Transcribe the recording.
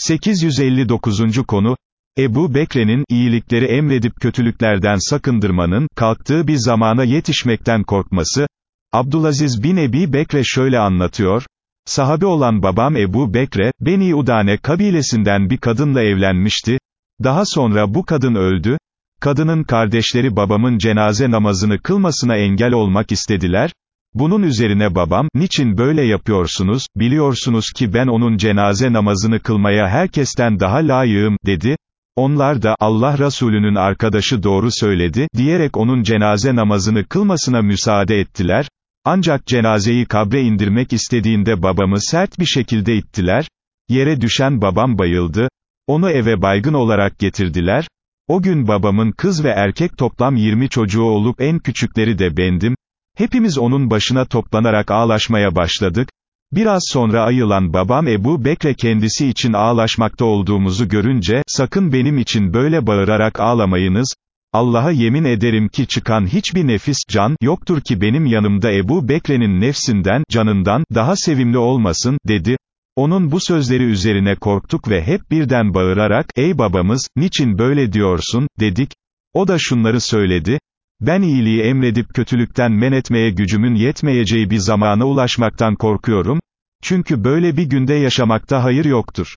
859. konu, Ebu Bekre'nin, iyilikleri emredip kötülüklerden sakındırmanın, kalktığı bir zamana yetişmekten korkması, Abdülaziz bin Ebi Bekre şöyle anlatıyor, sahabe olan babam Ebu Bekre, Beni Udane kabilesinden bir kadınla evlenmişti, daha sonra bu kadın öldü, kadının kardeşleri babamın cenaze namazını kılmasına engel olmak istediler, bunun üzerine babam, niçin böyle yapıyorsunuz, biliyorsunuz ki ben onun cenaze namazını kılmaya herkesten daha layığım, dedi. Onlar da, Allah Resulü'nün arkadaşı doğru söyledi, diyerek onun cenaze namazını kılmasına müsaade ettiler. Ancak cenazeyi kabre indirmek istediğinde babamı sert bir şekilde ittiler. Yere düşen babam bayıldı. Onu eve baygın olarak getirdiler. O gün babamın kız ve erkek toplam 20 çocuğu olup en küçükleri de bendim. Hepimiz onun başına toplanarak ağlaşmaya başladık. Biraz sonra ayılan babam Ebu Bekre kendisi için ağlaşmakta olduğumuzu görünce, sakın benim için böyle bağırarak ağlamayınız, Allah'a yemin ederim ki çıkan hiçbir nefis, can, yoktur ki benim yanımda Ebu Bekre'nin nefsinden, canından, daha sevimli olmasın, dedi. Onun bu sözleri üzerine korktuk ve hep birden bağırarak, ey babamız, niçin böyle diyorsun, dedik. O da şunları söyledi, ben iyiliği emredip kötülükten men etmeye gücümün yetmeyeceği bir zamana ulaşmaktan korkuyorum, çünkü böyle bir günde yaşamakta hayır yoktur.